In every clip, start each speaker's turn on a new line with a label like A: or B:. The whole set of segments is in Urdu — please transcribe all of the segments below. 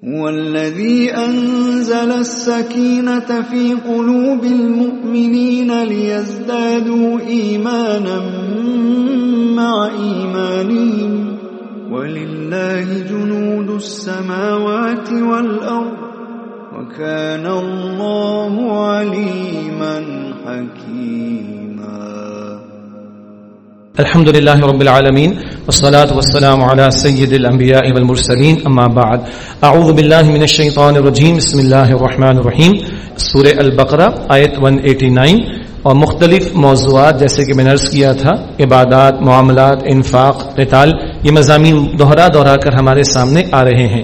A: هو الذي أنزل السكينة في قلوب المؤمنين ليزدادوا إيمانا مع إيمانهم. ولله جنود السماوات والأرض وكان الله عليما حكيما.
B: الحمد لله رب العالمين. والصلاة والسلام على سيد الأنبياء والمرسلين. أما بعد، أعوذ بالله من الشيطان الرجيم. بسم الله الرحمن الرحيم. سورة البقرة، آیت 189 اور مختلف موضوعات، جیسے کہ میں نے عرض کیا تھا، عبادات، معاملات، انفاق، قتال یہ مضامین دوہرا دوہرا کر ہمارے سامنے آ رہے ہیں۔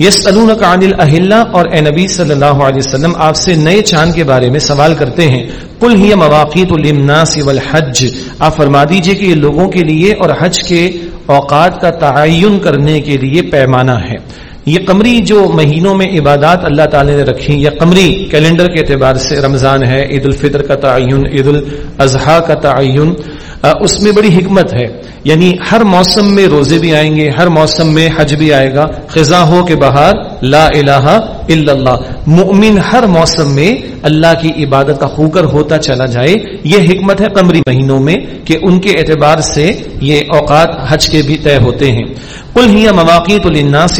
B: یس عن الاہلہ اور اے نبی صلی اللہ علیہ وسلم آپ سے نئے چاند کے بارے میں سوال کرتے ہیں۔ کل ہی مواقع الامناس والحج۔ آپ فرما دیجیے کہ یہ لوگوں کے لیے اور حج کے اوقات کا تعین کرنے کے لیے پیمانہ ہے۔ یہ قمری جو مہینوں میں عبادات اللہ تعالی نے رکھی یا قمری کیلنڈر کے اعتبار سے رمضان ہے، عید الفطر کا تعین، عید الاضحیٰ کا تعین۔ اس میں بڑی حکمت ہے۔ یعنی ہر موسم میں روزے بھی آئیں گے، ہر موسم میں حج بھی آئے گا، خزاں ہو کے باہر۔ لا الہ الا اللہ۔ مؤمن ہر موسم میں اللہ کی عبادت کا خوکر ہوتا چلا جائے۔ یہ حکمت ہے قمری مہینوں میں کہ ان کے اعتبار سے یہ اوقات حج کے بھی طے ہوتے ہیں۔ کل ہی مواقع تو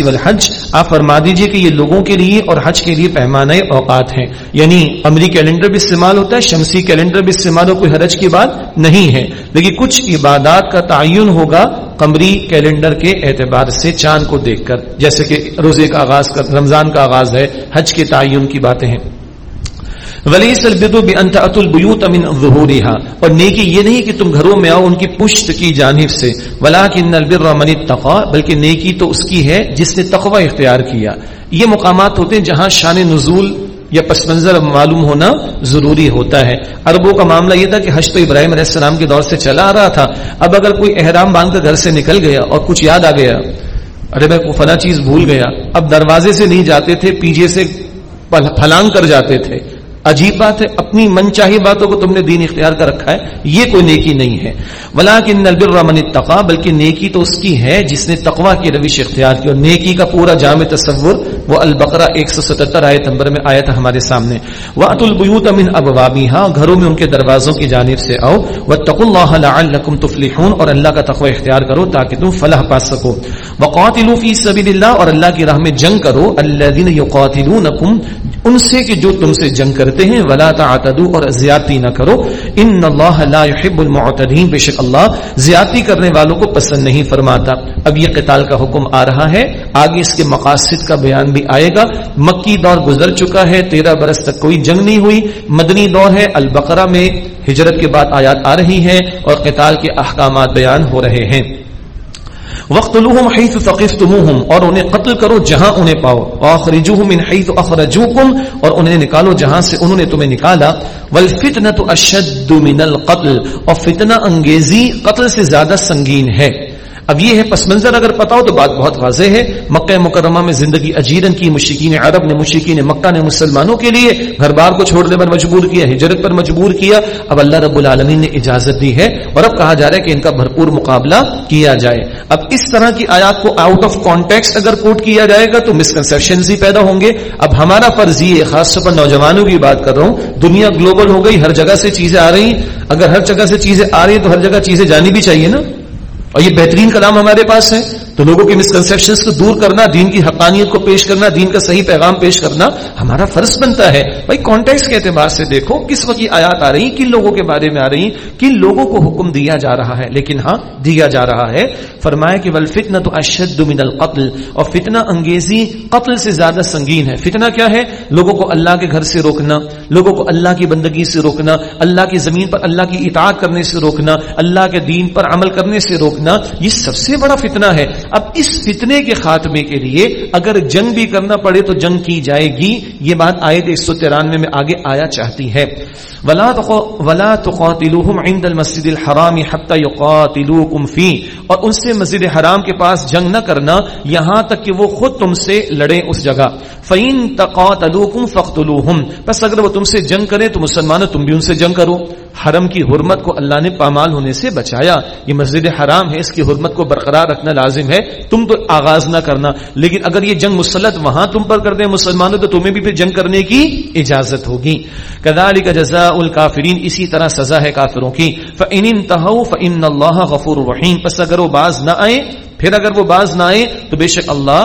B: والحج۔ آپ فرما دیجیے کہ یہ لوگوں کے لیے اور حج کے لیے پیمانے اوقات ہیں۔ یعنی امری کیلنڈر بھی استعمال ہوتا ہے، شمسی کیلنڈر بھی استعمال ہو، کوئی حرج کی بات نہیں ہے۔ لیکن کچھ عبادات کا تعین ہوگا قمری کیلنڈر کے اعتبار سے چاند کو دیکھ کر، جیسے کہ روزے کا آغاز کر، رمضان کا آغاز ہے، حج کے تعین کی باتیں ہیں۔ ولی سلبدو البیوت من ظہورها اور نیکی یہ نہیں کہ تم گھروں میں آؤ، ان کی پشت کی جانب سے۔ ولکن البر من التقى بلکہ نیکی تو اس کی ہے جس نے تقوی اختیار کیا۔ یہ مقامات ہوتے ہیں جہاں شان نزول یا پس منظر معلوم ہونا ضروری ہوتا ہے۔ عربوں کا معاملہ یہ تھا کہ حج تو ابراہیم علیہ السلام کے دور سے چلا آ رہا تھا۔ اب اگر کوئی احرام باندھ کر گھر سے نکل گیا اور کچھ یاد آ گیا، ارے میں فلاں چیز بھول گیا۔ اب دروازے سے نہیں جاتے تھے پیچھے سے پھلانگ کر جاتے تھے۔ عجیب بات ہے، اپنی من چاہی باتوں کو تم نے دین اختیار کر رکھا ہے، یہ کوئی نیکی نہیں ہے۔ ولا من تقا بلکہ نیکی تو اس کی ہے جس نے تقوا کی روش اختیار کی، اور نیکی کا پورا جامع تصور وہ البقرہ ایک سو نمبر میں آیا تھا ہمارے سامنے۔ وہ ات البیوت امن ابوابی ہاں گھروں میں ان کے دروازوں کی جانب سے آؤ۔ وہ اللہ لعلکم تفلحون، اور اللہ کا تقوی اختیار کرو تاکہ تم فلاح پا سکو۔ وقاتلوا فی سبیل اللہ اور اللہ کی راہ میں جنگ کرو۔ الذین یقاتلونکم ان سے کہ جو تم سے جنگ کرتے ہیں، ولا تعتدوا اور زیادتی نہ کرو۔ ان اللہ لا يحب المعتدین بے شک اللہ زیادتی کرنے والوں کو پسند نہیں فرماتا۔ اب یہ قتال کا حکم آ رہا ہے۔ آگے اس کے مقاصد کا بیان بھی آئے گا۔ مکی دور گزر چکا ہے، تیرہ برس تک کوئی جنگ نہیں ہوئی۔ مدنی دور ہے، البقرہ میں ہجرت کے بعد آیات آ رہی ہیں اور قتال کے احکامات بیان ہو رہے ہیں۔ وقت الحم حیث ثقفتموہم اور انہیں قتل کرو جہاں انہیں پاؤ۔ واخرجوہم من حیث اخرجوکم اور انہیں نکالو جہاں سے انہوں نے تمہیں نکالا۔ والفتنة اشد من القتل اور فتنہ انگیزی قتل سے زیادہ سنگین ہے۔ اب یہ ہے پس منظر، اگر پتا ہو تو بات بہت واضح ہے۔ مکہ مکرمہ میں زندگی اجیرن کی مشکین عرب نے مشکین مکہ نے مسلمانوں کے لیے گھر بار کو چھوڑنے پر مجبور کیا، ہجرت پر مجبور کیا۔ اب اللہ رب العالمین نے اجازت دی ہے اور اب کہا جا رہا ہے کہ ان کا بھرپور مقابلہ کیا جائے۔ اب اس طرح کی آیات کو آؤٹ آف کانٹیکس اگر کوٹ کیا جائے گا تو مسکنسپشن ہی پیدا ہوں گے۔ اب ہمارا فرض یہ خاص طور پر نوجوانوں کی بات کر رہا ہوں، دنیا گلوبل ہو گئی، ہر جگہ سے چیزیں آ رہی۔ اگر ہر جگہ سے چیزیں آ رہی ہیں تو ہر جگہ چیزیں جانی بھی چاہیے نا۔ اور یہ بہترین کلام ہمارے پاس ہے۔ تو لوگوں کی مسکنسپشن کو دور کرنا، دین کی حقانیت کو پیش کرنا، دین کا صحیح پیغام پیش کرنا ہمارا فرض بنتا ہے۔ بھائی کانٹیکس کے اعتبار سے دیکھو کس وقت آیات آ رہی کن لوگوں کے بارے میں آ رہی کن لوگوں کو حکم دیا جا رہا ہے۔ لیکن ہاں دیا جا رہا ہے۔ فرمایا کہ بل فتنا تو اشد من القتل۔ اور فتنہ انگیزی قتل سے زیادہ سنگین ہے۔ فتنہ کیا ہے؟ لوگوں کو اللہ کے گھر سے روکنا، لوگوں کو اللہ کی بندگی سے روکنا، اللہ کی زمین پر اللہ کی اطاعت کرنے سے روکنا، اللہ کے دین پر عمل کرنے سے روکنا، یہ سب سے بڑا فتنہ ہے۔ اب اس فتنے کے خاتمے کے لیے اگر جنگ بھی کرنا پڑے تو جنگ کی جائے گی۔ یہ بات آئے ایک سو ترانوے میں آگے آیا چاہتی ہے۔ ولا ولا عند المسجد الحرام حتى يقاتلوكم فيه۔ اور ان سے مسجد حرام کے پاس جنگ نہ کرنا، یہاں تک کہ وہ خود تم سے لڑے اس جگہ۔ فین تقاتلوكم فقتلوهم بس اگر وہ تم سے جنگ کرے تو مسلمانوں تم بھی ان سے جنگ کرو۔ حرم کی حرمت کو اللہ نے پامال ہونے سے بچایا۔ یہ مسجد حرام ہے، اس کی حرمت کو برقرار رکھنا لازم ہے۔ تم تو آغاز نہ کرنا۔ لیکن اگر یہ جنگ مسلط وہاں تم پر کر دیں مسلمانوں، تو تمہیں بھی پھر جنگ کرنے کی اجازت ہوگی۔ کدال کا جزا الکافرین، اسی طرح سزا ہے کافروں کی۔ فن فن اللہ غفور الرحیم پس اگر وہ باز نہ آئے، پھر اگر وہ باز نہ آئے، تو بے شک اللہ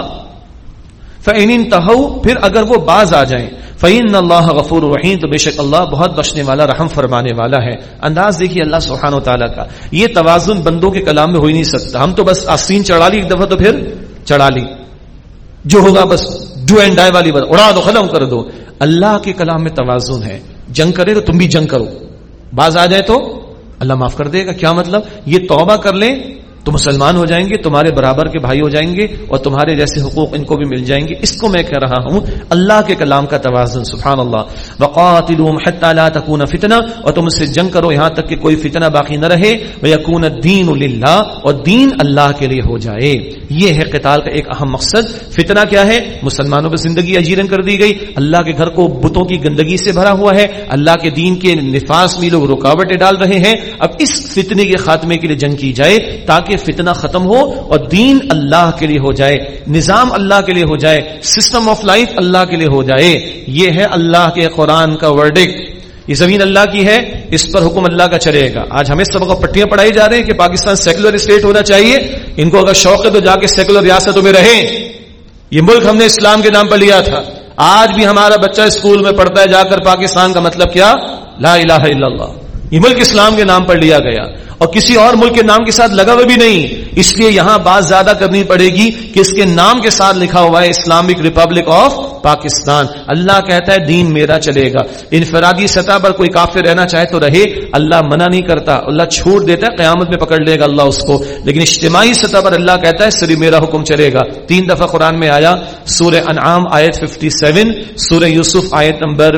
B: فعین تہو پھر اگر وہ باز آ جائیں۔ فعین اللہ غفور الرحیم تو بے شک اللہ بہت بخشنے والا، رحم فرمانے والا ہے۔ انداز دیکھیے اللہ سبحانہ و تعالیٰ کا۔ یہ توازن بندوں کے کلام میں ہو ہی نہیں سکتا۔ ہم تو بس آسین چڑھا لی، ایک دفعہ تو پھر چڑھا لی۔ جو ہوگا بس ڈو اینڈ ڈائی والی بات، اڑا دو، ختم کر دو۔ اللہ کے کلام میں توازن ہے۔ جنگ کرے تو تم بھی جنگ کرو۔ باز آ جائے تو اللہ معاف کر دے گا۔ کیا مطلب؟ یہ توبہ کر لیں تو مسلمان ہو جائیں گے، تمہارے برابر کے بھائی ہو جائیں گے اور تمہارے جیسے حقوق ان کو بھی مل جائیں گے۔ اس کو میں کہہ رہا ہوں، اللہ کے کلام کا توازن سبحان اللہ وقاتلهم حتى لا تكون فتنه اور تم سے جنگ کرو، یہاں تک کہ کوئی فتنہ باقی نہ رہے۔ ويكون الدين لله اور دین اللہ کے لیے ہو جائے۔ یہ ہے قتال کا ایک اہم مقصد۔ فتنہ کیا ہے؟ مسلمانوں کی زندگی اجیرن کر دی گئی۔ اللہ کے گھر کو بتوں کی گندگی سے بھرا ہوا ہے۔ اللہ کے دین کے نفاس میں لوگ رکاوٹیں ڈال رہے ہیں۔ اب اس فتنے کے خاتمے کے لیے جنگ کی جائے تاکہ فتنہ ختم ہو اور دین اللہ کے لیے ہو جائے، نظام اللہ کے لیے ہو جائے سسٹم آف لائف اللہ کے لیے ہو جائے۔ یہ ہے اللہ کے قرآن کا ورڈک یہ زمین اللہ کی ہے، اس پر حکم اللہ کا چلے گا۔ آج ہمیں سب کو پٹیاں پڑھائی جا رہی ہیں کہ پاکستان سیکولر اسٹیٹ ہونا چاہیے۔ ان کو اگر شوق ہے تو جا کے سیکولر ریاستوں میں رہیں۔ یہ ملک ہم نے اسلام کے نام پر لیا تھا۔ آج بھی ہمارا بچہ اسکول میں پڑھتا ہے، جا کر پاکستان کا مطلب کیا؟ لا الہ الا اللہ۔ یہ ملک اسلام کے نام پر لیا گیا اور کسی اور ملک کے نام کے ساتھ لگا ہوا بھی نہیں اس لیے یہاں بات زیادہ کرنی پڑے گی کہ اس کے نام کے ساتھ لکھا ہوا ہے اسلامک ریپبلک آف پاکستان اللہ کہتا ہے دین میرا چلے گا انفرادی سطح پر کوئی کافر رہنا چاہے تو رہے اللہ منع نہیں کرتا اللہ چھوڑ دیتا ہے قیامت میں پکڑ لے گا اللہ اس کو لیکن اجتماعی سطح پر اللہ کہتا ہے صرف میرا حکم چلے گا تین دفعہ قرآن میں آیا سورہ انعام آیت 57 سورہ یوسف آیت نمبر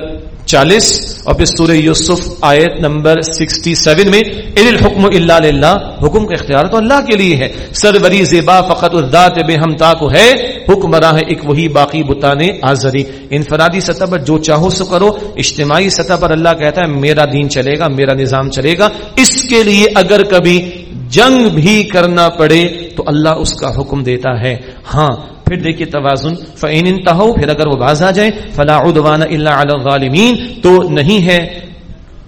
B: چالیس اور پھر سورہ یوسف آیت نمبر سکسٹی سیون میں ان الحکم اللہ للہ حکم کا اختیار تو اللہ کے لیے ہے۔ سربری زیبا فقط الذات بے ہمتا کو ہے حکم راہ ایک وہی باقی بتانے آزری انفرادی سطح پر جو چاہو سو کرو، اجتماعی سطح پر اللہ کہتا ہے، میرا دین چلے گا، میرا نظام چلے گا۔ اس کے لیے اگر کبھی جنگ بھی کرنا پڑے تو اللہ اس کا حکم دیتا ہے۔ ہاں پھر دیکھیے توازن۔ فعین انتہو پھر اگر وہ باز آ جائیں فلا عدوان اللہ علی الظالمین تو نہیں ہے،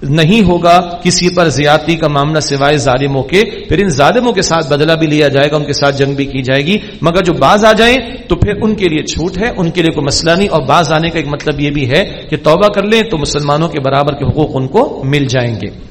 B: نہیں ہوگا کسی پر زیادتی کا معاملہ سوائے ظالموں کے۔ پھر ان ظالموں کے ساتھ بدلہ بھی لیا جائے گا، ان کے ساتھ جنگ بھی کی جائے گی۔ مگر جو باز آ جائیں تو پھر ان کے لیے چھوٹ ہے، ان کے لیے کوئی مسئلہ نہیں۔ اور باز آنے کا ایک مطلب یہ بھی ہے کہ توبہ کر لیں تو مسلمانوں کے برابر کے حقوق ان کو مل جائیں گے۔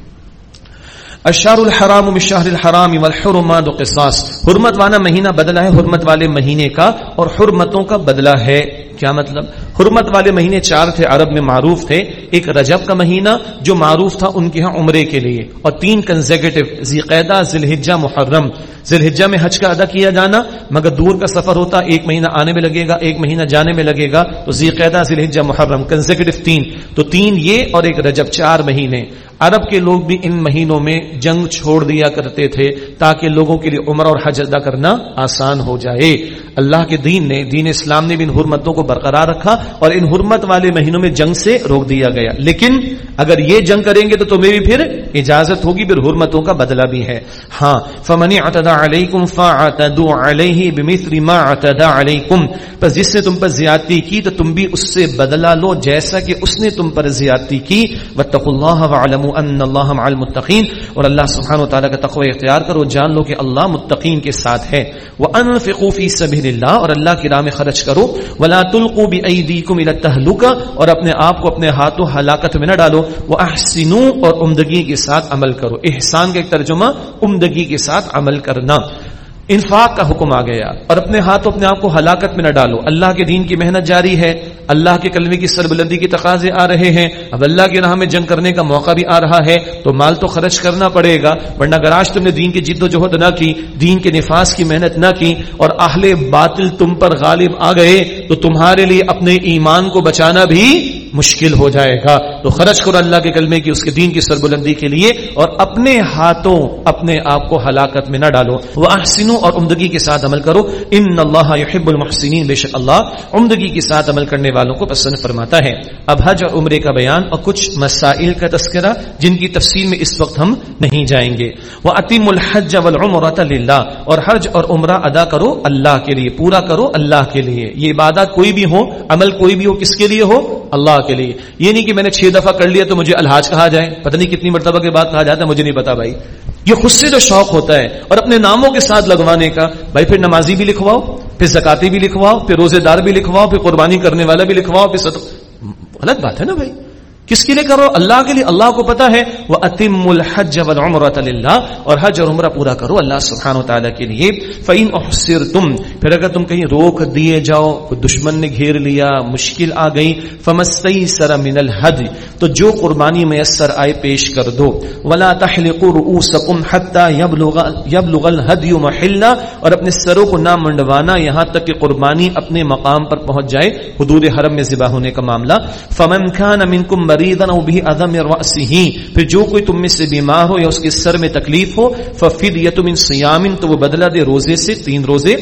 B: اشار الحرام مشاہر الحرام والحرمات قصاص. حرمت والا مہینہ بدلا ہے، حرمت والے مہینے کا اور حرمتوں کا بدلہ ہے. کیا مطلب؟ حرمت والے مہینے چار تھے، عرب میں معروف تھے. ایک رجب کا مہینہ جو معروف تھا ان کے ہاں عمرے کے لیے. اور تین کنزیکٹو ذیقیدہ ذلحجہ محرم. ذلحجہ میں حج کا ادا کیا جانا، مگر دور کا سفر ہوتا، ایک مہینہ آنے میں لگے گا، ایک مہینہ جانے میں لگے گا. تو ذیقیدہ ذلحجہ محرم کنزیکٹو تین. تو تین یہ اور ایک رجب، چار مہینے. عرب کے لوگ بھی ان مہینوں میں جنگ چھوڑ دیا کرتے تھے تاکہ لوگوں کے لیے عمر اور حج ادا کرنا آسان ہو جائے۔ اللہ کے دین نے دین اسلام نے بھی ان حرمتوں کو برقرار رکھا اور ان حرمت والے مہینوں میں جنگ سے روک دیا گیا۔ لیکن اگر یہ جنگ کریں گے تو تمہیں بھی پھر اجازت ہوگی، پھر حرمتوں کا بدلہ بھی ہے۔ ہاں فمن اعتدى علیکم فاعتدوا علیہ بمثل ما اعتدى علیکم پس جس نے تم پر زیادتی کی تو تم بھی اس سے بدلہ لو، جیسا کہ اس نے تم پر زیادتی کی۔ واتقوا اللہ واعلموا ان اللہ مع المتقین اور اللہ سبحانہ وتعالی کا تقوی اختیار کرو، جان لو کہ اللہ متقین کے ساتھ ہے۔ وانفقوا فی سبیل اللہ، اور اللہ کی راہ میں خرچ کرو۔ ولا تلقوا بایدیکم الى التهلکہ اور اپنے آپ کو اپنے ہاتھوں ہلاکت میں نہ ڈالو۔ واحسنوا اور عمدگی کے ساتھ عمل کرو۔ احسان کا ایک ترجمہ، عمدگی کے ساتھ عمل کرنا۔ انفاق کا حکم آ گیا اور اپنے ہاتھ اپنے آپ کو ہلاکت میں نہ ڈالو۔ اللہ کے دین کی محنت جاری ہے۔ اللہ کے کلمے کی سربلندی کی تقاضے آ رہے ہیں۔ اب اللہ کی راہ میں جنگ کرنے کا موقع بھی آ رہا ہے۔ تو مال تو خرچ کرنا پڑے گا، ورنہ اگر آج تم نے دین کی جد و جہد نہ کی، دین کے نفاذ کی محنت نہ کی اور اہل باطل تم پر غالب آ گئے، تو تمہارے لیے اپنے ایمان کو بچانا بھی مشکل ہو جائے گا۔ تو خرچ کرو اللہ کے کلمے کی، اس کے دین کی سربلندی کے لیے اور اپنے ہاتھوں اپنے آپ کو ہلاکت میں نہ ڈالو۔ وہ احسنوں اور عمدگی کے ساتھ عمل کرو۔ ان اللہ یحب المحسنین بے شک اللہ عمدگی کے ساتھ عمل کرنے والوں کو پسند فرماتا ہے۔ اب حج اور عمرے کا بیان اور کچھ مسائل کا تذکرہ جن کی تفصیل میں اس وقت ہم نہیں جائیں گے۔ وہ عتیم الحج والعمرۃ للہ اور حج اور عمرہ ادا کرو اللہ کے لیے، پورا کرو اللہ کے لیے۔ یہ عبادت کوئی بھی ہو عمل کوئی بھی ہو، کس کے لیے ہو؟ اللہ کے لیے۔ یہ نہیں کہ میں نے چھ دفعہ کر لیا تو مجھے الحاج کہا جائے۔ پتہ نہیں کتنی مرتبہ کے بعد کہا جاتا ہے، مجھے نہیں پتا بھائی۔ یہ خود سے جو شوق ہوتا ہے اور اپنے ناموں کے ساتھ لگوانے کا، بھائی پھر نمازی بھی لکھواؤ، پھر زکاتی بھی لکھواؤ، پھر روزے دار بھی لکھواؤ، پھر قربانی کرنے والا بھی لکھواؤ، پھر غلط بات ہے نا بھائی۔ کس کے لیے کرو؟ اللہ کے لیے۔ اللہ کو پتا ہے۔ وہ اتم الحج والعمرۃ للہ اور حج اور عمرہ پورا کرو اللہ سبحانہ و تعالی کے لیے۔ فین احسر تم پھر اگر تم کہیں روک دیے جاؤ دشمن نے گھیر لیا، مشکل آ گئی فمستی سر من الحد تو جو قربانی میسر آئے پیش کر دو۔ ولا تحلقوا رؤوسکم حتى يبلغ يبلغ الهدي محلہ اور اپنے سروں کو نہ منڈوانا یہاں تک کہ قربانی اپنے مقام پر پہنچ جائے۔ حدود حرم میں ذبح ہونے کا معاملہ۔ فمن كان منكم مریدن او بھی ادم راسه پھر جو کوئی تم میں سے بیمار ہو یا اس کے سر میں تکلیف ہو ففدیۃ من صیام تو وہ بدلہ دے روزے سے، تین روزے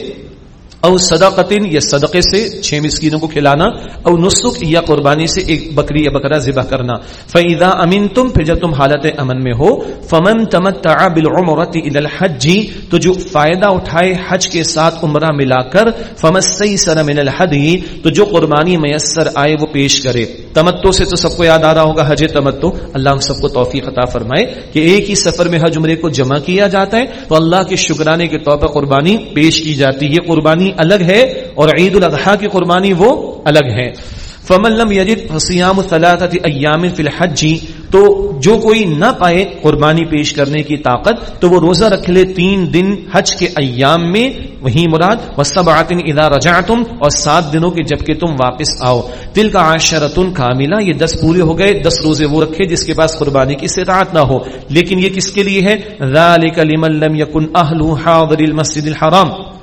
B: او صدقتن یا صدقے سے چھ مسکینوں کو کھلانا، او نسک یا قربانی سے ایک بکری یا بکرا ذبح کرنا۔ فاذا امنتم پھر جب تم حالت امن میں ہو، فمن تمتع بالعمرۃ الى الحج، تو جو فائدہ اٹھائے حج کے ساتھ عمرہ ملا کر فمستيسر من الهدي تو جو قربانی میسر آئے وہ پیش کرے۔ تمتع سے تو سب کو یاد آ رہا ہوگا، حج تمتع۔ اللہ ہم سب کو توفیق عطا فرمائے کہ ایک ہی سفر میں حج عمرے کو جمع کیا جاتا ہے، تو اللہ کے شکرانے کے طور پر قربانی پیش کی جاتی ہے۔ یہ قربانی الگ ہے اور عید الاضحیٰ کی قربانی وہ الگ ہے۔ فمن لم یجد فصیام ثلاثه ایام فی الحج، تو جو کوئی نہ پائے قربانی پیش کرنے کی طاقت، تو وہ روزہ رکھ لے تین دن حج کے ایام میں۔ وہی مراد وسبعۃ اذا رجعتم، اور سات دنوں کے جبکہ تم واپس آؤ۔ تل کا عشرۃ کاملہ، یہ دس پورے ہو گئے، دس روزے وہ رکھے جس کے پاس قربانی کی استطاعت نہ ہو۔ لیکن یہ کس کے لیے ہے؟ ذالک لمن لم یکن اهل حاضر المسجد الحرام۔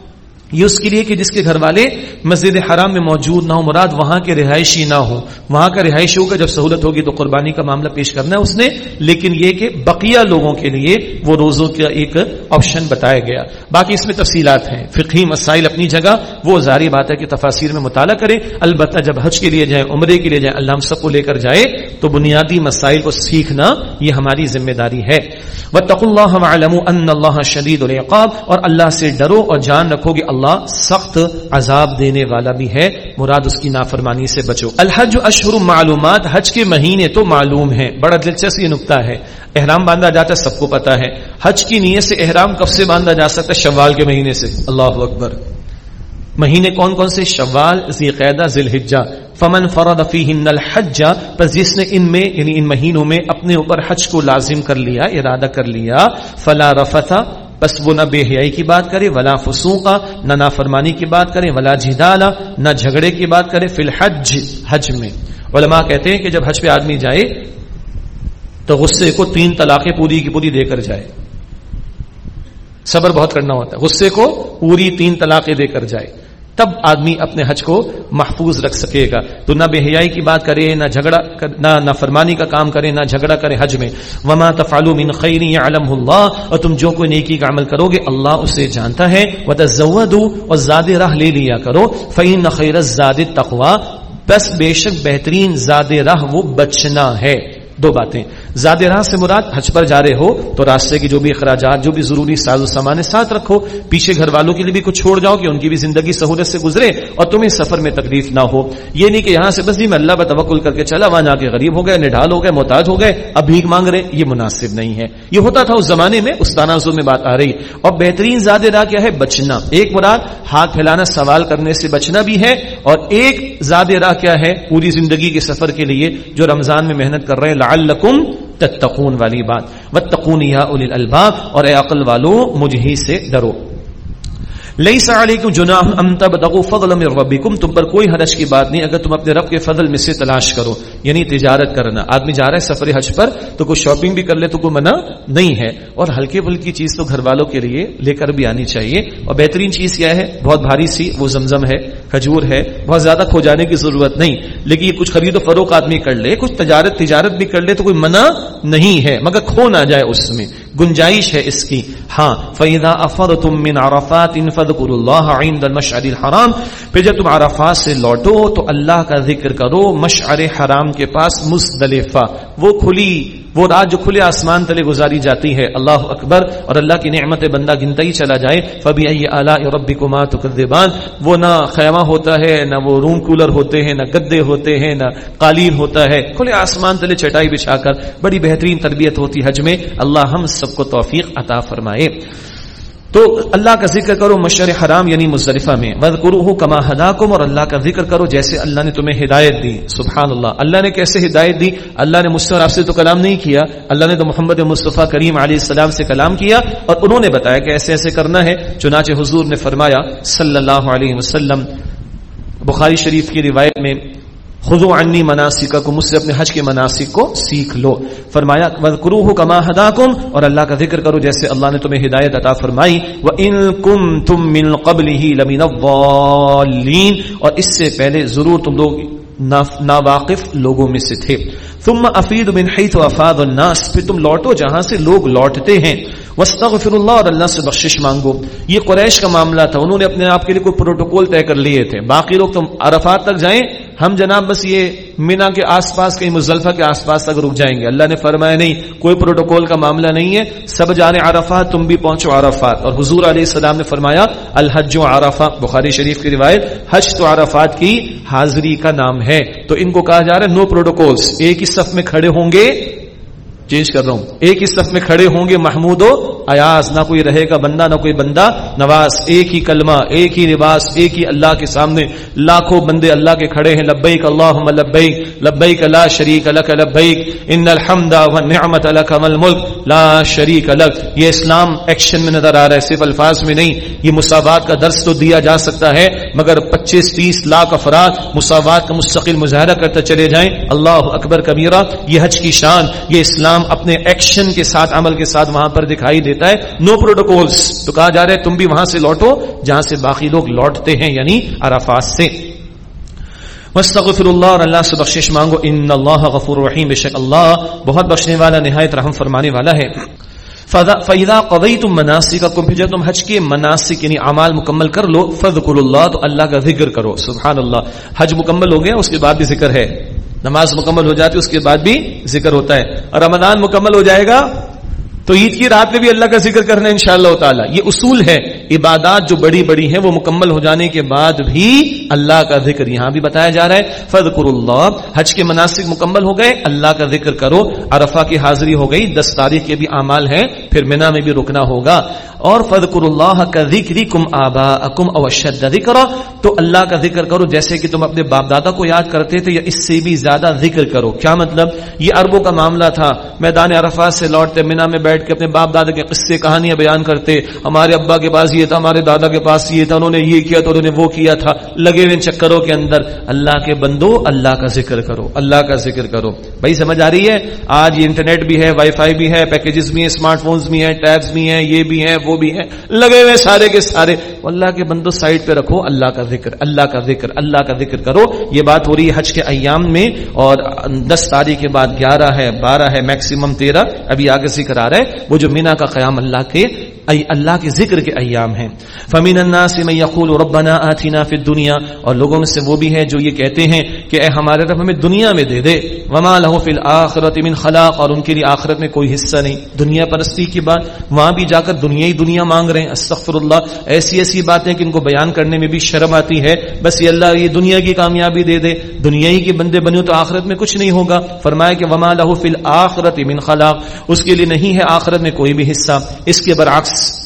B: یہ اس کے لیے کہ جس کے گھر والے مسجد حرام میں موجود نہ ہو مراد وہاں کے رہائشی نہ ہو وہاں کا رہائشی ہوگا جب سہولت ہوگی تو قربانی کا معاملہ پیش کرنا ہے اس نے، لیکن یہ کہ بقیہ لوگوں کے لیے وہ روزوں کا ایک آپشن بتایا گیا۔ باقی اس میں تفصیلات ہیں۔ فقہی مسائل اپنی جگہ، وہ ظاہری بات ہے کہ تفاصیر میں مطالعہ کرے البتہ جب حج کے لیے جائیں، عمرے کے لیے جائیں، اللہ ہم سب کو لے کر جائے، تو بنیادی مسائل کو سیکھنا یہ ہماری ذمہ داری ہے۔ وَاتَّقُوا اللَّهَ وَاعْلَمُوا أَنَّ اللَّهَ شَدِيدُ الْعِقَابِ اور اللہ سے ڈرو اور جان رکھو کہ اللہ سخت عذاب دینے والا بھی ہے۔ مراد اس کی نافرمانی سے بچو۔ الحج اشہر معلومات، حج کے مہینے تو معلوم ہیں۔ بڑا دلچسپ یہ نقطہ ہے۔ احرام باندھا جاتا ہے، سب کو پتا ہے۔ حج کی نیت سے احرام کب سے باندھا جا سکتا ہے؟ شوال کے مہینے سے۔ اللہ اکبر۔ مہینے کون کون سے؟ شوال ذی قیدہ ذی الحجہ فمن فرد فیہن الحج، پس جس نے ان میں یعنی ان مہینوں میں اپنے اوپر حج کو لازم کر لیا، ارادہ کر لیا، فلا رفثا بس وہ نہ بے حیائی کی بات کرے، ولا فسوقا، نہ نافرمانی کی بات کرے، ولا جدالا نہ جھگڑے کی بات کرے، فی الحج، حج میں۔ علماء کہتے ہیں کہ جب حج پہ آدمی جائے، تو غصے کو تین طلاقیں پوری کی پوری دے کر جائے۔ صبر بہت کرنا ہوتا ہے۔ غصے کو پوری تین طلاقیں دے کر جائے۔ تب آدمی اپنے حج کو محفوظ رکھ سکے گا۔ تو نہ بے حیائی کی بات کرے، نہ جھگڑا نہ نہ فرمانی کا کام کرے، نہ جھگڑا کرے حج میں۔ وما تفعلوا من خیر يعلمه الله اور تم جو کوئی نیکی کا عمل کرو گے، اللہ اسے جانتا ہے۔ وتزودوا اور زاد راہ لے لیا کرو۔ فإن خیر الزاد التقوى۔ بس بے شک بہترین زاد راہ وہ بچنا ہے۔ دو باتیں۔ زیادہ راہ سے مراد حج پر جا رہے ہو تو راستے کی جو بھی اخراجات، جو بھی ضروری ساز و سامان ساتھ رکھو۔ پیچھے گھر والوں کے لیے بھی کچھ چھوڑ جاؤ کہ ان کی بھی زندگی سہولت سے گزرے اور تمہیں سفر میں تکلیف نہ ہو۔ یہ نہیں کہ یہاں سے بس جی میں اللہ بتوکل کر کے چلا، وہاں جا کے غریب ہو گئے نڈال ہو گئے، محتاج ہو گئے، اب بھیک مانگ رہے، یہ مناسب نہیں ہے۔ یہ ہوتا تھا اس زمانے میں، اس تنازع میں بات آ رہی۔ اور بہترین زیادہ راہ کیا ہے؟ بچنا۔ ایک مراد، ہاتھ پھیلانا، سوال کرنے سے بچنا بھی ہے۔ اور ایک زیادہ راہ کیا ہے؟ پوری زندگی کے سفر کے لیے جو رمضان میں محنت کر رہے ہیں لعلکم تتقون والی بات۔ وتقون یا اولی الالباب، اور اے عقل والو مجھ ہی سے ڈرو۔ لیس علیکم جناح ان تبتغوا فضلا من ربکم، تم پر کوئی حرج کی بات نہیں، اگر تم اپنے رب کے فضل میں سے تلاش کرو یعنی تجارت کرنا۔ آدمی جا رہا ہے سفر حج پر، تو کوئی شاپنگ بھی کر لے تو کوئی منع نہیں ہے۔ اور ہلکے پھلکی چیز تو گھر والوں کے لیے لے کر بھی آنی چاہیے۔ اور بہترین چیز کیا ہے؟ بہت بھاری سی وہ زمزم ہے۔ کھجور ہے، بہت زیادہ کھو جانے کی ضرورت نہیں۔ لیکن یہ کچھ خرید و فروخت آدمی کر لے، کچھ تجارت تجارت بھی کر لے تو کوئی منع نہیں ہے۔ مگر کھو نہ جائے اس میں۔ گنجائش ہے اس کی۔ ہاں فیدا افر تم من عرفات اللہ عند المشعر الحرام۔ پھر جب تم عرفات سے لوٹو تو اللہ کا ذکر کرو مشعر حرام کے پاس مصدلفہ وہ کھلی وہ رات جو کھلے آسمان تلے گزاری جاتی ہے۔ اللہ اکبر اور اللہ کی نعمت بندہ گنتا ہی چلا جائے۔ فبی اعلیٰ ربی کو مات وہ نہ خیمہ ہوتا ہے، نہ وہ روم کولر ہوتے ہیں، نہ گدے ہوتے ہیں، نہ قالین ہوتا ہے۔ کھلے آسمان تلے چٹائی بچھا کر بڑی بہترین تربیت ہوتی حج میں اللہ ہم سب کو توفیق عطا فرمائے۔ تو اللہ کا ذکر کرو مشر حرام یعنی مصطلفہ میں. ود کرو کما ہدا اور اللہ کا ذکر کرو جیسے اللہ نے تمہیں ہدایت دی. سبحان اللہ اللہ نے کیسے ہدایت دی؟ اللہ نے مجھ سے اور آپ سے تو کلام نہیں کیا. اللہ نے تو محمد مصطفیٰ کریم علیہ السلام سے کلام کیا اور انہوں نے بتایا کہ ایسے ایسے کرنا ہے. چنانچہ حضور نے فرمایا صلی اللہ علیہ وسلم، بخاری شریف کی روایت میں خزو عنی مناسک کو مجھ سے اپنے حج کے مناسک کو سیکھ لو۔ فرمایا وَذْكُرُوهُ كَمَا هَدَاكُمْ اور اللہ کا ذکر کرو جیسے اللہ نے تمہیں ہدایت عطا فرمائی۔ وَإِن كُنْتُم مِّن قَبْلِهِ لَمِنَ الضَّالِّينَ، اور اس سے پہلے ضرور تم لوگ ناواقف لوگوں میں سے تھے۔ ثم افید من حیث افاد الناس، پھر تم لوٹو جہاں سے لوگ لوٹتے ہیں۔ وسطر اللہ اور اللہ سے بخشش مانگو۔ یہ قریش کا معاملہ تھا، انہوں نے اپنے آپ کے لیے کوئی پروٹوکول طے کر لیے تھے۔ باقی لوگ تم عرفات تک جائیں ہم جناب بس یہ مینا کے آس پاس کہیں مزلفہ کے آس پاس تک رک جائیں گے۔ اللہ نے فرمایا نہیں، کوئی پروٹوکول کا معاملہ نہیں ہے۔ سب جانے عرفہ تم بھی پہنچو عرفات۔ اور حضور علیہ السلام نے فرمایا، الحج و عرفہ۔ بخاری شریف کی روایت، حج تو عرفات کی حاضری کا نام ہے۔ تو ان کو کہا جا رہا ہے نو پروٹوکولس ایک ہی صف میں کھڑے ہوں گے۔ چینج کر رہا ہوں۔ ایک ہی صف میں کھڑے ہوں گے محمود و ایاز نہ کوئی رہے گا بندہ، نہ کوئی بندہ نواز۔ ایک ہی کلمہ، ایک ہی لباس، ایک ہی اللہ کے سامنے۔ لاکھوں بندے اللہ کے کھڑے ہیں، لبیک اللہم لبیک لبیک لا شریک لک لبیک۔ ان الحمد والنعمت لک والملک لا شریک لک۔ یہ اسلام ایکشن میں نظر آ رہا ہے، صرف الفاظ میں نہیں۔ یہ مساوات کا درس تو دیا جا سکتا ہے، مگر پچیس تیس لاکھ افراد مساوات کا مستقل مظاہرہ کرتے چلے جائیں۔ اللہ اکبر کبیرہ، یہ حج کی شان، یہ اسلام اسلام اپنے ایکشن کے ساتھ، عمل کے ساتھ وہاں پر دکھائی دیتا ہے۔ نو پروٹوکولز تو کہا جا رہا ہے، تم بھی وہاں سے لوٹو، جہاں سے باقی لوگ لوٹتے ہیں یعنی عرفات سے۔ مستغفر اللہ اور اللہ سے بخشش مانگو۔ ان اللہ غفور رحیم بے شک اللہ بہت بخشنے والا، نہایت رحم فرمانے والا ہے۔ فیدا قوی تم مناسک کا کم تم حج کے مناسک یعنی اعمال مکمل کر لو فضکر اللہ تو اللہ کا ذکر کرو۔ سبحان اللہ۔ حج مکمل ہو گیا، اس کے بعد بھی ذکر ہے۔ نماز مکمل ہو جاتی اس کے بعد بھی ذکر ہوتا ہے۔ اور رمضان مکمل ہو جائے گا تو عید کی رات میں بھی اللہ کا ذکر کرنا ان شاء اللہ تعالیٰ. یہ اصول ہے عبادات جو بڑی بڑی ہیں وہ مکمل ہو جانے کے بعد بھی اللہ کا ذکر یہاں بھی بتایا جا رہا ہے. فض اللہ حج کے مناسب مکمل ہو گئے. اللہ کا ذکر کرو. ارفا کی حاضری ہو گئی. دس تاریخ کے بھی اعمال ہیں. پھر مینا میں بھی رکنا ہوگا. اور فض اللہ کا ذکر کم آبا کم اوشد ذکر تو اللہ کا ذکر کرو. جیسے کہ تم اپنے باپ دادا کو یاد کرتے تھے یا اس سے بھی زیادہ ذکر کرو. کیا مطلب؟ یہ اربوں کا معاملہ تھا. میدان عرفات سے لوٹتے مینا میں بیٹھ بیٹھ کے اپنے باپ دادا کے قصے کہانیاں بیان کرتے، ہمارے ابا کے پاس یہ تھا، ہمارے دادا کے پاس یہ تھا، انہوں نے یہ کیا تو انہوں نے وہ کیا تھا۔ لگے ہوئے چکروں کے اندر، اللہ کے بندو، اللہ کا ذکر کرو، اللہ کا ذکر کرو۔ بھائی، سمجھ آ رہی ہے؟ آج یہ انٹرنیٹ بھی ہے، وائی فائی بھی ہے پیکجز بھی ہیں اسمارٹ فونز بھی ہیں ٹیبس بھی ہیں، یہ بھی ہیں، وہ بھی ہیں۔ لگے ہوئے سارے کے سارے۔ اللہ کے بندو سائڈ پہ رکھو، اللہ کا ذکر، اللہ کا ذکر، اللہ کا ذکر کرو۔ یہ بات ہو رہی ہے حج کے ایام میں اور دس تاریخ کے بعد گیارہ ہے، بارہ ہے، میکسیمم تیرہ۔ ابھی آگے ذکر آ رہا ہے۔ وہ جو مینا کا قیام اللہ کے ای اللہ کے ذکر کے ایام ہیں۔ فمین الناس من یقول ربنا آتنا فی الدنیا۔ اور لوگوں میں سے وہ بھی ہیں جو یہ کہتے ہیں کہ اے ہمارے رب ہمیں دنیا میں دے دے۔ وما له فی الاخرۃ من خلاق اور ان کے لیے آخرت میں کوئی حصہ نہیں۔ دنیا پرستی کی بات، وہاں بھی جا کر دنیا ہی دنیا مانگ رہے ہیں۔ استغفر اللہ ایسی ایسی باتیں کہ ان کو بیان کرنے میں بھی شرم آتی ہے۔ بس یہ اللہ یہ دنیا کی کامیابی دے دے۔ دنیا ہی کے بندے بنے تو آخرت میں کچھ نہیں ہوگا۔ فرمایا کہ وما له فی الاخرۃ من خلاق۔ اس کے لیے نہیں ہے آخرت میں کوئی بھی حصہ۔ اس کے برعکس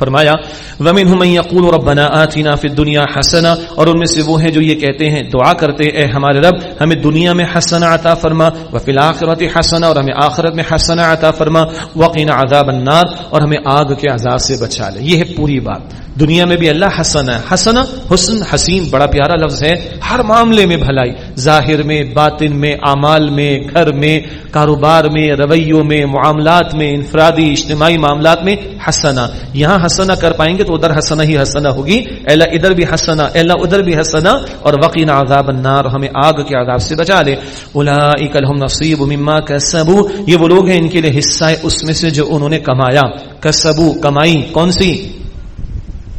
B: فرمایا ومن من یقول ربنا آتنا فی الدنیا حسنا اور ان میں سے وہ ہیں جو یہ کہتے ہیں، دعا کرتے، اے ہمارے رب، ہمیں دنیا میں حسنا عطا فرما، وفی الاخرت حسنا اور ہمیں آخرت میں حسنا عطا فرما، وقنا عذاب النار، اور ہمیں آگ کے عذاب سے بچا لے۔ یہ ہے پوری بات۔ دنیا میں بھی اللہ حسن ہے۔ حسن حسن، حسین، بڑا پیارا لفظ ہے۔ ہر معاملے میں بھلائی، ظاہر میں، باطن میں، اعمال میں، گھر میں، کاروبار میں، رویوں میں، معاملات میں، انفرادی، اجتماعی معاملات میں حسنا یہاں حسنا کر پائیں گے تو ادھر حسنا ہی حسنا ہوگی۔ اللہ، ادھر بھی حسنا اللہ، ادھر بھی حسنا اور وقین عذاب النار، ہمیں آگ کے عذاب سے بچا لے۔ اولئک لهم نصیب مما کسبوا، یہ وہ لوگ ہیں ان کے لیے حصہ ہے اس میں سے جو انہوں نے کمایا۔ کسبو کمائی، کون سی؟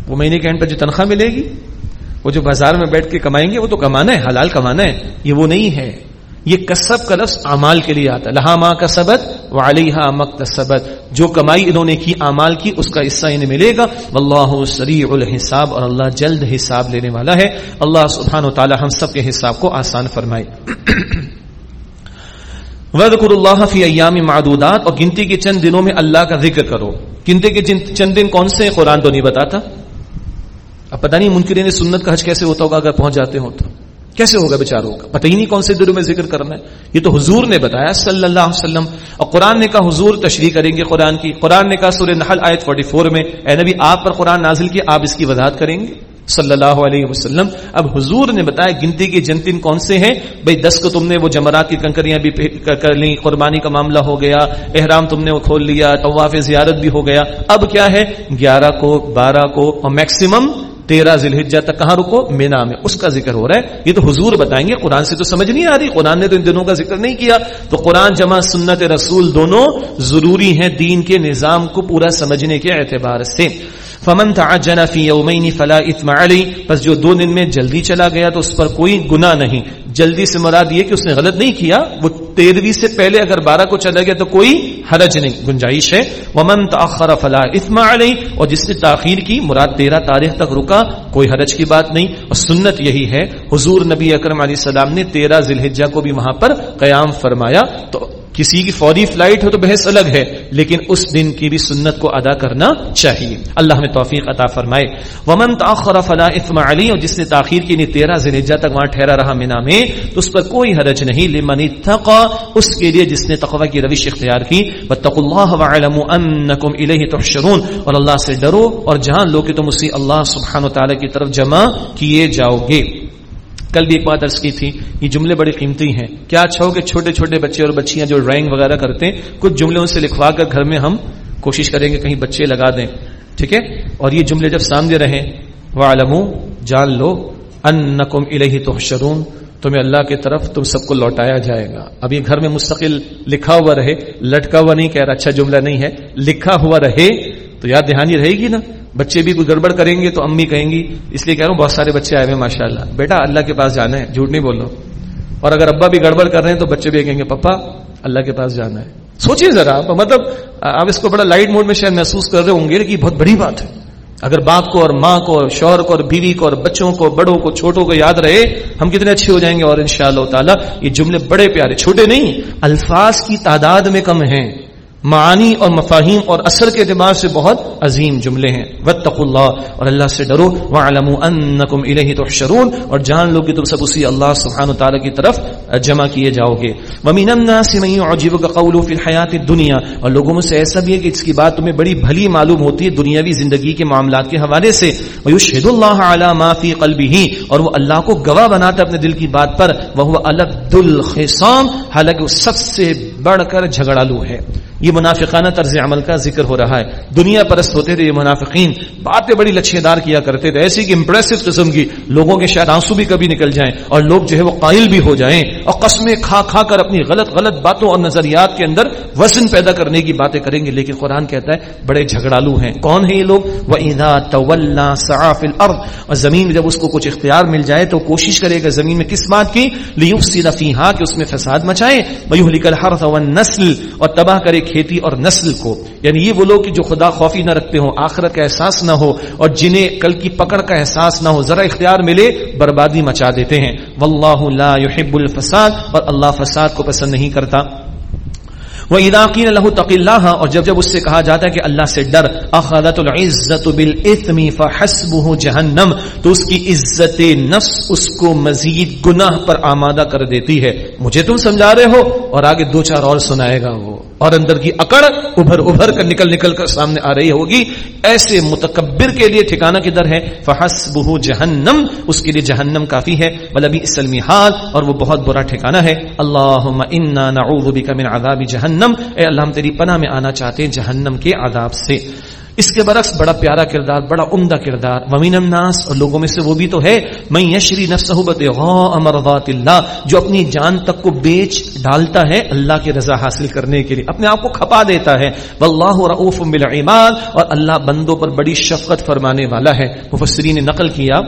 B: وہ مہینے کے اینڈ پر جو تنخواہ ملے گی، وہ جو بازار میں بیٹھ کے کمائیں گے، وہ تو کمانا ہے، حلال کمانا ہے، یہ وہ نہیں ہے۔ یہ کسب کا لفظ امال کے لیے آتا ہے۔ لہا ماں کا سبت والیہ مک سبت جو کمائی انہوں نے کی امال کی، اس کا حصہ انہیں ملے گا۔ اللہ سریع الحساب، اور اللہ جلد حساب لینے والا ہے۔ اللہ سبحانہ و تعالی ہم سب کے حساب کو آسان فرمائے۔ وَذْكُرُ اللَّهَ فِي أَيَّامِ معدودات، اور گنتی کے چند دنوں میں اللہ کا ذکر کرو۔ گنتی کے چند دن کون سے؟ قرآن تو نہیں بتاتا۔ اب پتہ نہیں منکرین سنت کا حج کیسے ہوتا ہوگا اگر پہنچ جاتے ہو تو۔ کیسے ہوگا بیچاروں کا پتہ ہی نہیں کون سے دنوں میں ذکر کرنا ہے۔ یہ تو حضور نے بتایا صلی اللہ علیہ وسلم۔ اور قرآن نے کہا حضور تشریح کریں گے قرآن کی۔ قرآن نے کہا سورہ نحل آیت 44 میں، اے نبی، آپ پر قرآن نازل کی آپ اس کی وضاحت کریں گے۔ صلی اللہ علیہ وسلم۔ اب حضور نے بتایا گنتی کے جنتن کون سے ہیں؟ بھائی دس کو تم نے وہ جمرات کی کنکریاں بھی کر لی قربانی کا معاملہ ہو گیا، احرام تم نے وہ کھول لیا، طواف زیارت بھی ہو گیا۔ اب کیا ہے؟ گیارہ کو، بارہ کو اور میکسیمم تیرہ ذلحجہ تک کہاں رکو؟ مینا میں۔ اس کا ذکر ہو رہا ہے۔ یہ تو حضور بتائیں گے۔ قرآن سے تو سمجھ نہیں آ رہی۔ قرآن نے تو ان دنوں کا ذکر نہیں کیا۔ تو قرآن، جمع، سنت، رسول دونوں ضروری ہیں دین کے نظام کو پورا سمجھنے کے اعتبار سے۔ فمن تعجل فی یومین فلا اثم علی پس جو دو دن میں جلدی چلا گیا تو اس پر کوئی گناہ نہیں۔ جلدی سے مراد یہ کہ اس نے غلط نہیں کیا، وہ تیرہویں سے پہلے اگر بارہ کو چلا گیا تو کوئی حرج نہیں، گنجائش ہے۔ ومن تاخر فلا اثم علی اور جس نے تاخیر کی، مراد تیرہ تاریخ تک رکا، کوئی حرج کی بات نہیں۔ اور سنت یہی ہے، حضور نبی اکرم علیہ السلام نے تیرہ ذی کو بھی وہاں پر قیام فرمایا۔ تو کسی کی فوری فلائٹ ہو تو بحث الگ ہے، لیکن اس دن کی بھی سنت کو ادا کرنا چاہیے۔ اللہ میں توفیق عطا فرمائے۔ ومن تاخر فلا اثم علی اور جس نے تاخیر کی نہیں تیرہ ذلحجہ تک وہاں ٹھہرا رہا مینا میں، تو اس پر کوئی حرج نہیں۔ لمن اتقا اس کے لیے جس نے تقوی کی روش اختیار کی۔ واتقوا اللہ وعلموا انکم الیہ تحشرون۔ اور اللہ سے ڈرو، اور جان لو کہ تم اسی اللہ سبحانہ و تعالی کی طرف جمع کیے جاؤ گے۔ کل بھی ایک بات درس کی تھی، یہ جملے بڑے قیمتی ہیں۔ کیا اچھا ہو کہ چھوٹے چھوٹے بچے اور بچیاں جو ڈرائنگ وغیرہ کرتے ہیں، کچھ جملے ان سے لکھوا کر گھر میں ہم کوشش کریں گے کہیں بچے لگا دیں۔ ٹھیک ہے؟ اور یہ جملے جب سامنے رہیں وہ جان لو ان نقم الہی تو شرون تمہیں اللہ کی طرف تم سب کو لوٹایا جائے گا۔ اب یہ گھر میں مستقل لکھا ہوا رہے، لٹکا ہوا نہیں کہہ رہا اچھا جملہ نہیں ہے، لکھا ہوا رہے، تو یاد دہانی رہے گی نا؟ بچے بھی کوئی گڑبڑ کریں گے تو امی کہیں گی، اس لیے کہہ رہا ہوں بہت سارے بچے آئے ہوئے ماشاء اللہ بیٹا، اللہ کے پاس جانا ہے، جھوٹ نہیں بول رہا اور اگر ابا بھی گڑبڑ کر رہے ہیں تو بچے بھی کہیں گے، پپا، اللہ کے پاس جانا ہے۔ سوچیے ذرا آپ مطلب آپ اس کو بڑا لائٹ موڈ میں شاید محسوس کر رہے ہوں گے کہ بہت بڑی بات ہے۔ اگر باپ کو اور ماں کو اور شوہر کو اور بیوی کو اور بچوں کو، بڑوں کو، چھوٹوں کو یاد رہے، ہم کتنے اچھے ہو جائیں گے۔ اور ان شاء اللہ تعالیٰ، یہ جملے بڑے پیارے، چھوٹے نہیں، الفاظ کی تعداد میں کم ہیں۔ معانی اور مفاہیم اور اثر کے اعتبار سے بہت عظیم جملے ہیں. وطق اللہ اور اللہ سے ڈرو. وَعْلَمُوا إِلَيْهِ تُحْشَرُونَ اور جان لو کہ تم سب اسی اللہ سبحانہ تعالی کی طرف جمع کیے جاؤ گے. وَمِنَ النَّاسِ مَن يُعْجِبُكَ قَوْلُ فِي الْحَيَاةِ الدُّنْيَا اور لوگوں میں سے ایسا بھی ہے کہ اس کی بات تمہیں بڑی بھلی معلوم ہوتی ہے دنیاوی زندگی کے معاملات کے حوالے سے. وَيُشْهِدُ اللَّهَ عَلَى مَا فِي قَلْبِهِ اور وہ اللہ کو گواہ بناتا اپنے دل کی بات پر. وَهُوَ أَلَدُّ الْخِصَامِ حالانکہ وہ سب سے بڑھ کر جھگڑالو ہے. یہ منافقانہ طرز عمل کا ذکر ہو رہا ہے۔ دنیا پرست ہوتے تھے یہ منافقین، باتیں بڑی لچھے دار کیا کرتے تھے، ایسی کہ امپریسو قسم کی، لوگوں کے شاید آنسو بھی کبھی نکل جائیں اور لوگ جو ہے وہ قائل بھی ہو جائیں اور قسمیں کھا کھا کر اپنی غلط غلط باتوں اور نظریات کے اندر وزن پیدا کرنے کی باتیں کریں گے۔ لیکن قرآن کہتا ہے، بڑے جھگڑالو ہیں۔ کون ہیں یہ لوگ؟ وہ ادا طول صاف اور زمین جب اس کو کچھ اختیار مل جائے تو کوشش کرے گا زمین میں کس بات کی؟ لیفسی رفیحا کہ اس میں فساد مچائے۔ وہ لکل ہر نسل اور تباہ کرے کھیتی اور نسل کو۔ یعنی یہ وہ لوگ جو خدا خوفی نہ رکھتے ہوں، آخرت کا احساس نہ ہو اور جنہیں کل کی پکڑ کا احساس نہ ہو، ذرا اختیار ملے، بربادی مچا دیتے ہیں۔ واللہ لا يحب الفساد اور اللہ فساد کو پسند نہیں کرتا۔ وہ اداقین اللہ تق اللہ اور جب جب اس سے کہا جاتا ہے کہ اللہ سے ڈر اخذت العزت بالاسم فحسبه جہنم تو اس کی عزت نفس اس کو مزید گناہ پر آمادہ کر دیتی ہے۔ مجھے تم سمجھا رہے ہو؟ اور آگے دو چار اور سنائے گا وہ۔ اور اندر کی اکڑ ابھر ابھر کر نکل نکل کر سامنے آ رہی ہوگی۔ ایسے متکبر کے لیے ٹھکانہ کدھر ہے؟ فحس جہنم اس کے لیے جہنم کافی ہے۔ بلبی اسلمی حال اور وہ بہت برا ٹھکانہ ہے۔ اللہ نعوذ بک من عذاب جہنم جہنم۔ اے اللہ، ہم تیری پناہ میں آنا چاہتے ہیں جہنم کے عذاب سے۔ اس کے برعکس بڑا پیارا کردار، بڑا عمدہ کردار۔ ومین الناس، اور لوگوں میں سے وہ بھی تو ہے۔ میں یشری نفسحبت امرضات اللہ، جو اپنی جان تک کو بیچ ڈالتا ہے اللہ کی رضا حاصل کرنے کے لیے، اپنے آپ کو کھپا دیتا ہے۔ واللہ رؤوف بالعباد اور اللہ بندوں پر بڑی شفقت فرمانے والا ہے۔ مفسرین نے نقل کیا،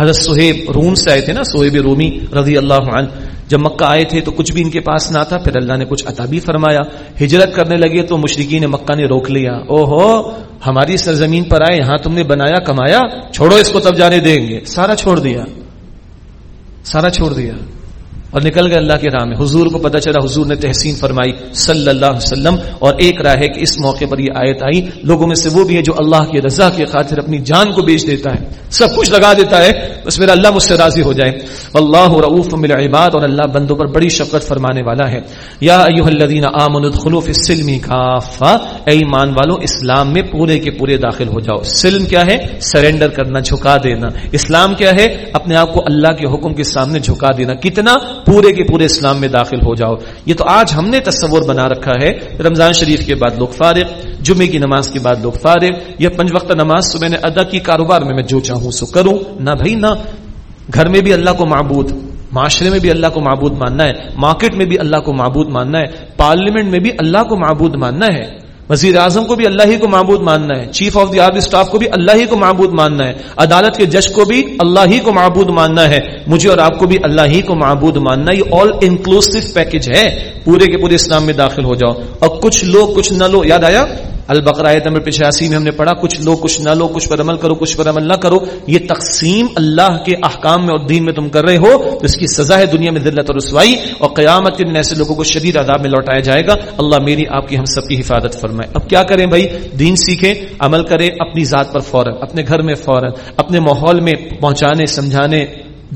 B: حضرت صہیب روم سے آئے تھے نا صہیب رومی رضی اللہ عنہ۔ جب مکہ آئے تھے تو کچھ بھی ان کے پاس نہ تھا، پھر اللہ نے کچھ عطا بھی فرمایا۔ ہجرت کرنے لگے تو مشرقین مکہ نے روک لیا۔ او ہو ہماری سرزمین پر آئے، یہاں تم نے بنایا، کمایا، چھوڑو، اس کو تب جانے دیں گے۔ سارا چھوڑ دیا۔ سارا چھوڑ دیا۔ اور نکل گئے اللہ کے راہ میں۔ حضور کو پتا چلا، حضور نے تحسین فرمائی صلی اللہ علیہ وسلم، اور ایک راہ ہے کہ اس موقع پر یہ آیت آئی۔ لوگوں میں سے وہ بھی ہے جو اللہ کی رضا کی خاطر اپنی جان کو بیچ دیتا ہے۔ سب کچھ لگا دیتا ہے، بس میرا اللہ مجھ سے راضی ہو جائے۔ اللہ رعوف بالعباد، اور اللہ بندوں پر بڑی شفقت فرمانے والا ہے۔ یا ایوہ الذین آمنوا ادخلوا فی السلم کافا اے ایمان والو، اسلام میں پورے کے پورے داخل ہو جاؤ۔ سلم کیا ہے؟ سرنڈر کرنا، جھکا دینا۔ اسلام کیا ہے؟ اپنے آپ کو اللہ کے حکم کے سامنے جھکا دینا۔ کتنا؟ پورے کے پورے اسلام میں داخل ہو جاؤ۔ یہ تو آج ہم نے تصور بنا رکھا ہے۔ رمضان شریف کے بعد لوگ فارغ جمعے کی نماز کے بعد لوگ فارغ۔ یا پنج وقت نماز تو میں نے ادا کی، کاروبار میں میں جو چاہوں سو کروں۔ نہ بھائی، نہ۔ گھر میں بھی اللہ کو معبود، معاشرے میں بھی اللہ کو معبود ماننا ہے۔ مارکیٹ میں بھی اللہ کو معبود ماننا ہے۔ پارلیمنٹ میں بھی اللہ کو معبود ماننا ہے۔ وزیر اعظم کو بھی اللہ ہی کو معبود ماننا ہے، chief of the army staff کو بھی اللہ ہی کو معبود ماننا ہے، عدالت کے جج کو بھی اللہ ہی کو معبود ماننا ہے۔ مجھے اور آپ کو بھی اللہ ہی کو معبود ماننا، یہ آل انکلوسو پیکج ہے۔ پورے کے پورے اسلام میں داخل ہو جاؤ۔ اور کچھ لو کچھ نہ لو یاد آیا؟ آیت نمبر پچاسی میں ہم نے پڑھا، کچھ لو، کچھ نہ لو، کچھ پر عمل کرو، کچھ پر عمل نہ کرو، یہ تقسیم اللہ کے احکام میں اور دین میں تم کر رہے ہو، تو اس کی سزا ہے دنیا میں ذلت اور رسوائی، اور قیامت کے دن ایسے لوگوں کو شدید عذاب میں لوٹایا جائے گا۔ اللہ میری، آپ کی، ہم سب کی حفاظت فرمائے۔ اب کیا کریں بھائی؟ دین سیکھیں، عمل کریں، اپنی ذات پر فوراً، اپنے گھر میں فوراً، اپنے ماحول میں پہنچانے، سمجھانے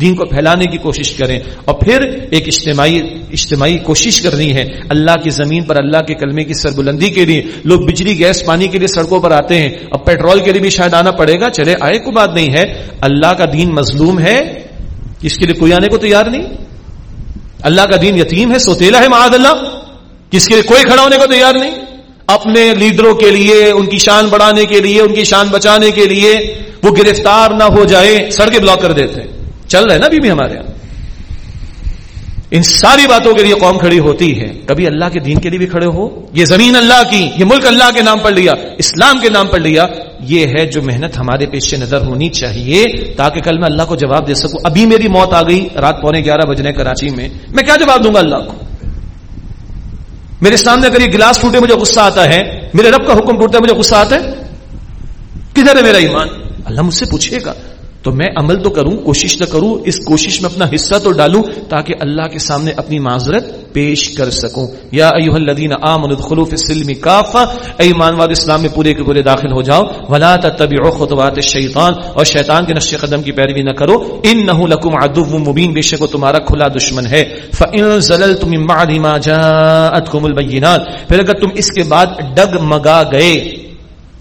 B: دین کو پھیلانے کی کوشش کریں۔ اور پھر ایک اجتماعی اجتماعی کوشش کرنی ہے۔ اللہ کی زمین پر اللہ کے کلمے کی سربلندی کے لیے۔ لوگ بجلی، گیس، پانی کے لیے سڑکوں پر آتے ہیں۔ اور پیٹرول کے لیے بھی شاید آنا پڑے گا۔ چلے، آئے کو بات نہیں ہے۔ اللہ کا دین مظلوم ہے۔ اس کے لیے کوئی آنے کو تیار نہیں؟ اللہ کا دین یتیم ہے، سوتیلا ہے، معاذ اللہ۔ کس کے لیے کوئی کھڑا ہونے کو تیار نہیں؟ اپنے لیڈروں کے لیے، ان کی شان بڑھانے کے لیے، ان کی شان بچانے کے لیے۔ وہ گرفتار نہ ہو جائے سڑکیں بلاک کر دیتے ہیں۔ چل رہے نا بھی ہمارے یہاں۔ ان ساری باتوں کے لیے قوم کھڑی ہوتی ہے۔ کبھی اللہ کے دین کے لیے بھی کھڑے ہو۔ یہ زمین اللہ کی، یہ ملک اللہ کے نام پر لیا، اسلام کے نام پر لیا۔ یہ ہے جو محنت ہمارے پیش نظر ہونی چاہیے تاکہ کل میں اللہ کو جواب دے سکوں۔ ابھی میری موت آ گئی، رات پونے گیارہ بجنے کراچی میں۔ میں کیا جواب دوں گا اللہ کو؟ میرے سامنے اگر یہ گلاس ٹوٹے مجھے غصہ آتا ہے، میرے رب کا حکم ٹوٹتا ہے مجھے غصہ آتا ہے۔ کدھر ہے میرا ایمان؟ اللہ مجھ سے پوچھے گا۔ تو میں عمل تو کروں، کوشش تو کروں، اس کوشش میں اپنا حصہ تو ڈالوں تاکہ اللہ کے سامنے اپنی معذرت پیش کر سکوں۔ یا ایوہ الذین آمنوا ادخلوا فی السلم کافہ، اے ایمان والو اسلام میں پورے کے پورے داخل ہو جاؤ۔ ولا تتبعوا خطوات الشیطان، اور شیطان کے نقش قدم کی پیروی نہ کرو۔ انه لکم عدو مبین، بے شک وہ تمہارا کھلا دشمن ہے۔ فان زللتم من بعد ما جاءتكم البینات پھر اگر تم اس کے بعد ڈگ مگا گئے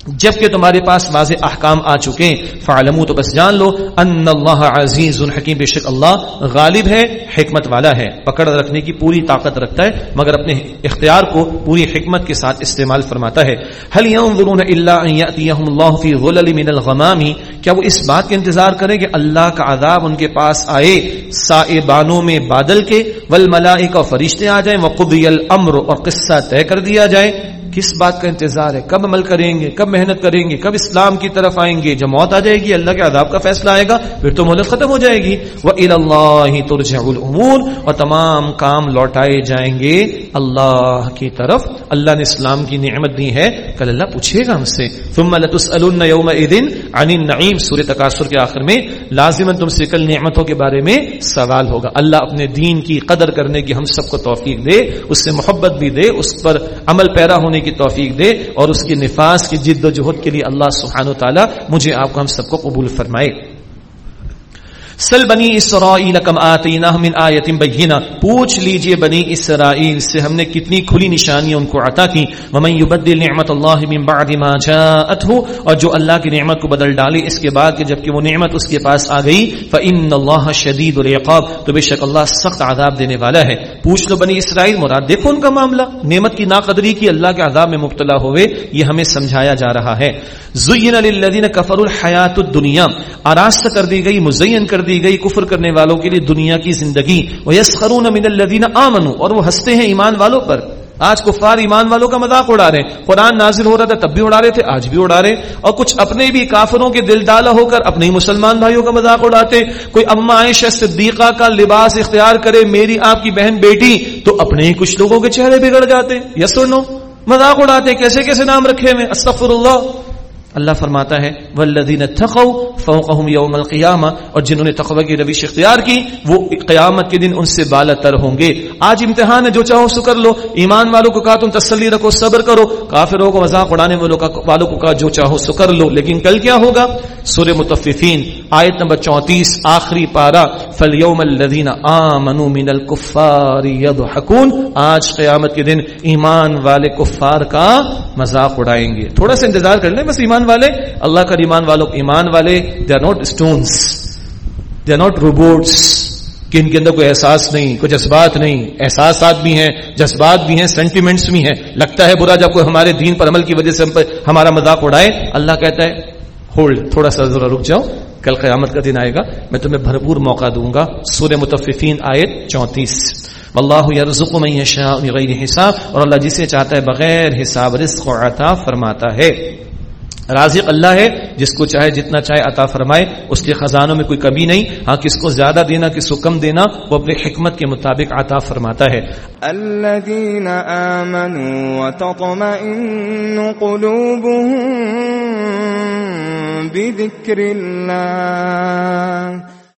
B: جبکہ تمہارے پاس واضح احکام آ چکے فعلمو تو بس جان لو ان اللہ عزیز الحکیم بے شک اللہ غالب ہے، حکمت والا ہے۔ پکڑ رکھنے کی پوری طاقت رکھتا ہے، مگر اپنے اختیار کو پوری حکمت کے ساتھ استعمال فرماتا ہے۔ حل ينظرون الا ان ياتيهم الله في ظلل من الغمام؟ کیا وہ اس بات کے انتظار کریں کہ اللہ کا عذاب ان کے پاس آئے سائبانوں میں بادل کے؟ والملائکہ فرشتے آ جائیں۔ وقضی الامر اور قصہ طے کر دیا جائے۔ کس بات کا انتظار ہے؟ کب عمل کریں گے؟ کب محنت کریں گے؟ کب اسلام کی طرف آئیں گے؟ جب موت آ جائے گی، اللہ کے عذاب کا فیصلہ آئے گا، پھر تو مہلت ختم ہو جائے گی۔ وہ اللہ ترجع الامور اور تمام کام لوٹائے جائیں گے اللہ کی طرف۔ اللہ نے اسلام کی نعمت دی ہے۔ کل اللہ پوچھے گا ہم سے۔ ثم لتسالن يومئذ عن النعيم۔ سورہ تکاثر کے آخر میں لازما تم سے کل نعمتوں کے بارے میں سوال ہوگا۔ اللہ اپنے دین کی قدر کرنے کی ہم سب کو توفیق دے، اس سے محبت بھی دے، اس پر عمل پیرا ہونے کی توفیق دے اور اس کی نفاذ کی جد و جہد کے لیے اللہ سبحانہ و تعالی مجھے آپ کو ہم سب کو قبول فرمائے۔ سل بنی اسرائیل کم آتیناہ من آیت بینہ۔ پوچھ لیجیے بنی اسرائیل سے ہم نے کتنی کھلی نشانیاں ان کو عطا کی۔ ومن یبدل نعمت اللہ من بعد ما جاءته، اور جو اللہ کی نعمت کو بدل ڈالی اس کے بعد کہ جبکہ وہ نعمت اس کے پاس آ گئی فان اللہ شدید العقاب۔ تو بے شک اللہ سخت عذاب دینے والا ہے۔ پوچھ لو بنی اسرائیل، مراد دیکھو ان کا معاملہ۔ نعمت کی ناقدری کی اللہ کے عذاب میں مبتلا ہوئے، یہ ہمیں سمجھایا جا رہا ہے۔ زین للذین کفروا الحیات الدنیا آراستہ کر دی گئی، مزین کر دی گئی کفر کرنے والوں کے لیے دنیا کی زندگی. ویسخرون من الذین آمنوا اور وہ ہنستے ہیں ایمان والوں پر. آج کفار ایمان والوں کا مذاق اڑا رہے ہیں. قرآن نازل ہو رہا تھا، تب بھی اڑا رہے تھے، آج بھی اڑا رہے ہیں. اور کچھ اپنے بھی کافروں کے دل ڈالا ہو کر اپنے ہی مسلمان بھائیوں کا مذاق اڑاتے کوئی اما عائشہ صدیقہ کا لباس اختیار کرے، میری آپ کی بہن بیٹی، تو اپنے ہی کچھ لوگوں کے چہرے بگڑ جاتے یس اور نو؟ مذاق اڑاتے کیسے کیسے نام رکھے ہوئے استغفر اللہ. اللہ فرماتا ہے والذین تقوا فوقهم یوم القیامہ اور جنہوں نے تقوی کی روش اختیار کی، وہ قیامت کے دن ان سے بالا تر ہوں گے۔ آج امتحان ہے، جو چاہو سو کر لو۔ ایمان والوں کو کہا تم تسلی رکھو، صبر کرو۔ کافروں کو مذاق اڑانے والوں کا والوں کو کہا، جو چاہو سو کر لو۔ لیکن کل کیا ہوگا؟ سورہ متففین آیت نمبر 34 آخری پارا فالیوم الذین آمنوا من الکفار یضحکون آج قیامت کے دن ایمان والے کفار کا مذاق اڑائیں گے۔ تھوڑا سا انتظار کر لیں، بس ایمان ایمان والے، اللہ کا ایمان والوں، ایمان والے they are not stones they are not robots کہ ان کے اندر کوئی احساس نہیں، کوئی جذبات نہیں۔ احساسات بھی ہیں، جذبات بھی ہیں سینٹیمنٹس بھی ہیں۔ لگتا ہے برا جب کوئی ہمارے دین پر عمل کی وجہ سے ہم پر ہمارا مذاق اڑائے۔ اللہ کہتا ہے ہولڈ تھوڑا سا ذرا رک جاؤ، کل قیامت کا دن آئے گا، میں تمہیں بھرپور موقع دوں گا۔ سورہ متففین آیت چونتیس۔ واللہ یرزق من یشاء بغیر حساب، اور اللہ جسے چاہتا ہے بغیر حساب رزق و عطا فرماتا ہے۔ رازق اللہ ہے، جس کو چاہے جتنا چاہے عطا فرمائے، اس کے خزانوں میں کوئی کمی نہیں۔ ہاں کس کو زیادہ دینا، کس کو کم دینا، وہ اپنے حکمت کے مطابق عطا فرماتا ہے۔
A: الذين آمنوا وتطمئن قلوبهم بذكر الله